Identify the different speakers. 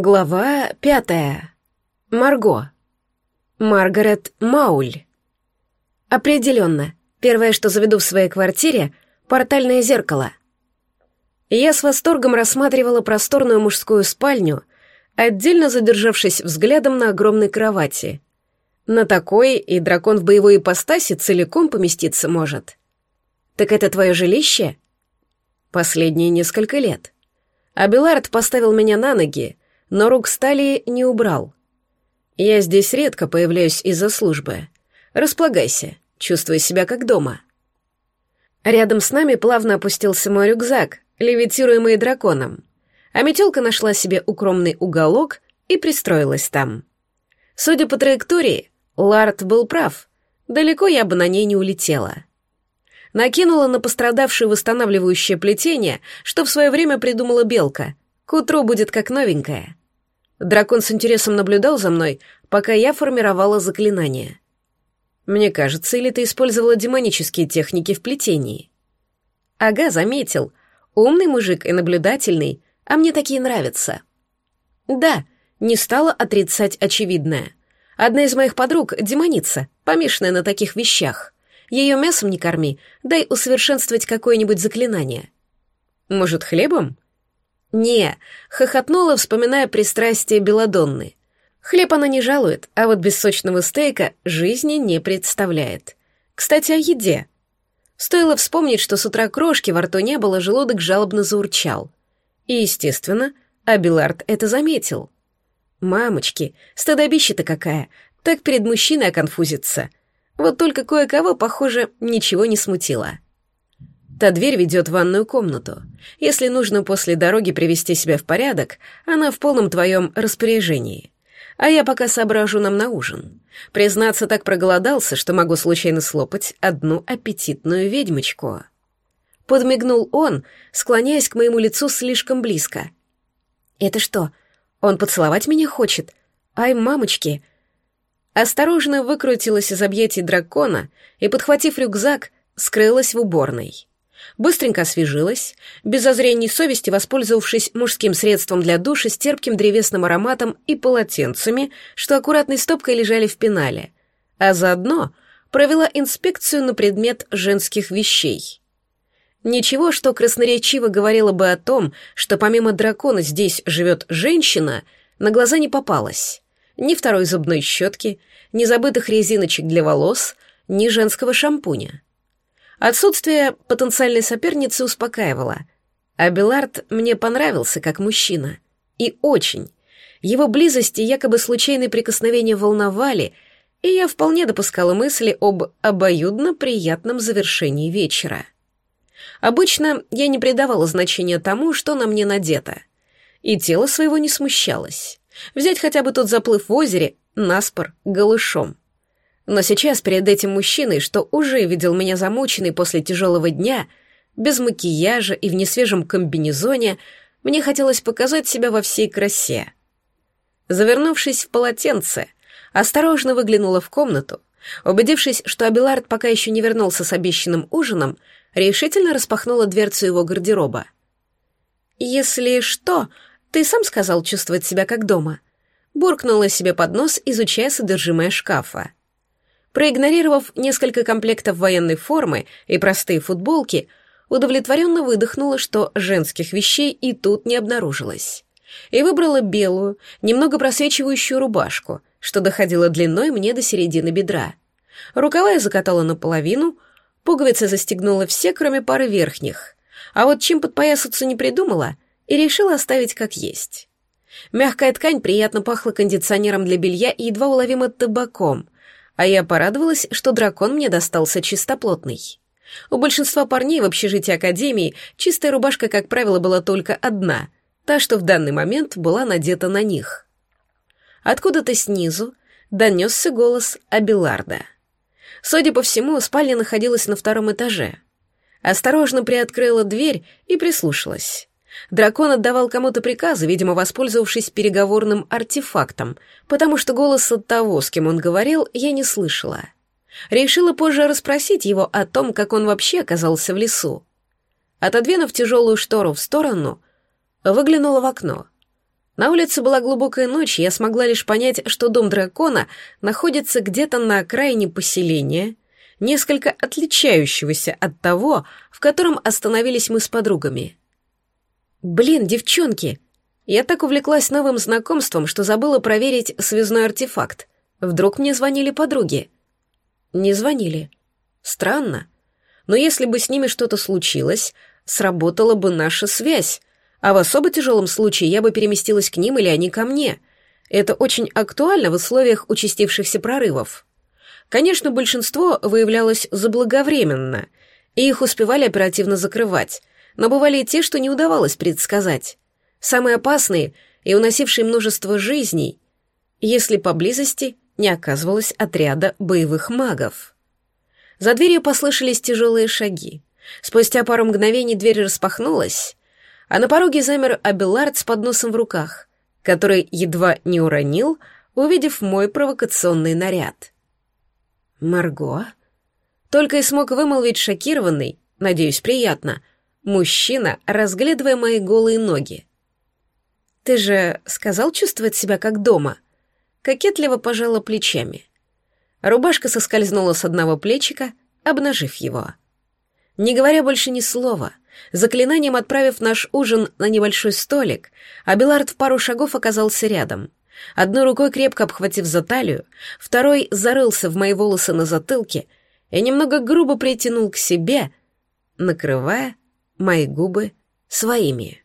Speaker 1: Глава пятая. Марго. Маргарет Мауль. Определенно, первое, что заведу в своей квартире — портальное зеркало. Я с восторгом рассматривала просторную мужскую спальню, отдельно задержавшись взглядом на огромной кровати. На такой и дракон в боевой ипостаси целиком поместиться может. Так это твое жилище? Последние несколько лет. Абелард поставил меня на ноги, но рук стали не убрал. Я здесь редко появляюсь из-за службы. Располагайся, чувствуй себя как дома. Рядом с нами плавно опустился мой рюкзак, левитируемый драконом, а метелка нашла себе укромный уголок и пристроилась там. Судя по траектории, Ларт был прав, далеко я бы на ней не улетела. Накинула на пострадавшее восстанавливающее плетение, что в свое время придумала Белка. К утру будет как новенькая. Дракон с интересом наблюдал за мной, пока я формировала заклинание. Мне кажется, или ты использовала демонические техники в плетении? Ага, заметил. Умный мужик и наблюдательный, а мне такие нравятся. Да, не стала отрицать очевидное. Одна из моих подруг — демоница, помешанная на таких вещах. Ее мясом не корми, дай усовершенствовать какое-нибудь заклинание. Может, хлебом? «Не», — хохотнула, вспоминая пристрастие Беладонны. Хлеб она не жалует, а вот без сочного стейка жизни не представляет. Кстати, о еде. Стоило вспомнить, что с утра крошки во рту не было, желудок жалобно заурчал. И, естественно, Абилард это заметил. «Мамочки, стыдобища-то какая! Так перед мужчиной оконфузится. Вот только кое-кого, похоже, ничего не смутило». Та дверь ведет в ванную комнату. Если нужно после дороги привести себя в порядок, она в полном твоем распоряжении. А я пока соображу нам на ужин. Признаться, так проголодался, что могу случайно слопать одну аппетитную ведьмочку. Подмигнул он, склоняясь к моему лицу слишком близко. «Это что, он поцеловать меня хочет? Ай, мамочки!» Осторожно выкрутилась из объятий дракона и, подхватив рюкзак, скрылась в уборной. Быстренько освежилась, без озрений совести воспользовавшись мужским средством для душа с терпким древесным ароматом и полотенцами, что аккуратной стопкой лежали в пенале, а заодно провела инспекцию на предмет женских вещей. Ничего, что красноречиво говорило бы о том, что помимо дракона здесь живет женщина, на глаза не попалось. Ни второй зубной щетки, ни забытых резиночек для волос, ни женского шампуня. Отсутствие потенциальной соперницы успокаивало. А Белард мне понравился как мужчина. И очень. Его близости якобы случайные прикосновения волновали, и я вполне допускала мысли об обоюдно приятном завершении вечера. Обычно я не придавала значения тому, что на мне надето. И тело своего не смущалось. Взять хотя бы тот заплыв в озере, наспор, голышом. Но сейчас перед этим мужчиной, что уже видел меня замученной после тяжелого дня, без макияжа и в несвежем комбинезоне, мне хотелось показать себя во всей красе. Завернувшись в полотенце, осторожно выглянула в комнату, убедившись, что Абилард пока еще не вернулся с обещанным ужином, решительно распахнула дверцу его гардероба. «Если что, ты сам сказал чувствовать себя как дома», буркнула себе под нос, изучая содержимое шкафа. Проигнорировав несколько комплектов военной формы и простые футболки, удовлетворенно выдохнула, что женских вещей и тут не обнаружилось. И выбрала белую, немного просвечивающую рубашку, что доходила длиной мне до середины бедра. Рукава я закатала наполовину, пуговицы застегнула все, кроме пары верхних. А вот чем подпоясаться не придумала и решила оставить как есть. Мягкая ткань приятно пахла кондиционером для белья и едва уловимо табаком — а я порадовалась, что дракон мне достался чистоплотный. У большинства парней в общежитии Академии чистая рубашка, как правило, была только одна, та, что в данный момент была надета на них. Откуда-то снизу донесся голос Абиларда. Судя по всему, спальня находилась на втором этаже. Осторожно приоткрыла дверь и прислушалась. Дракон отдавал кому-то приказы, видимо, воспользовавшись переговорным артефактом, потому что голоса того, с кем он говорил, я не слышала. Решила позже расспросить его о том, как он вообще оказался в лесу. Отодвинув тяжелую штору в сторону, выглянула в окно. На улице была глубокая ночь, и я смогла лишь понять, что дом дракона находится где-то на окраине поселения, несколько отличающегося от того, в котором остановились мы с подругами. «Блин, девчонки!» Я так увлеклась новым знакомством, что забыла проверить связной артефакт. Вдруг мне звонили подруги. Не звонили. Странно. Но если бы с ними что-то случилось, сработала бы наша связь, а в особо тяжелом случае я бы переместилась к ним или они ко мне. Это очень актуально в условиях участившихся прорывов. Конечно, большинство выявлялось заблаговременно, и их успевали оперативно закрывать, но бывали и те, что не удавалось предсказать. Самые опасные и уносившие множество жизней, если поблизости не оказывалось отряда боевых магов. За дверью послышались тяжелые шаги. Спустя пару мгновений дверь распахнулась, а на пороге замер Абелард с подносом в руках, который едва не уронил, увидев мой провокационный наряд. «Марго?» Только и смог вымолвить шокированный, надеюсь, приятно, мужчина, разглядывая мои голые ноги. «Ты же сказал чувствовать себя как дома?» Кокетливо пожала плечами. Рубашка соскользнула с одного плечика, обнажив его. Не говоря больше ни слова, заклинанием отправив наш ужин на небольшой столик, Абилард в пару шагов оказался рядом. Одной рукой крепко обхватив за талию, второй зарылся в мои волосы на затылке и немного грубо притянул к себе, накрывая мои губы своими.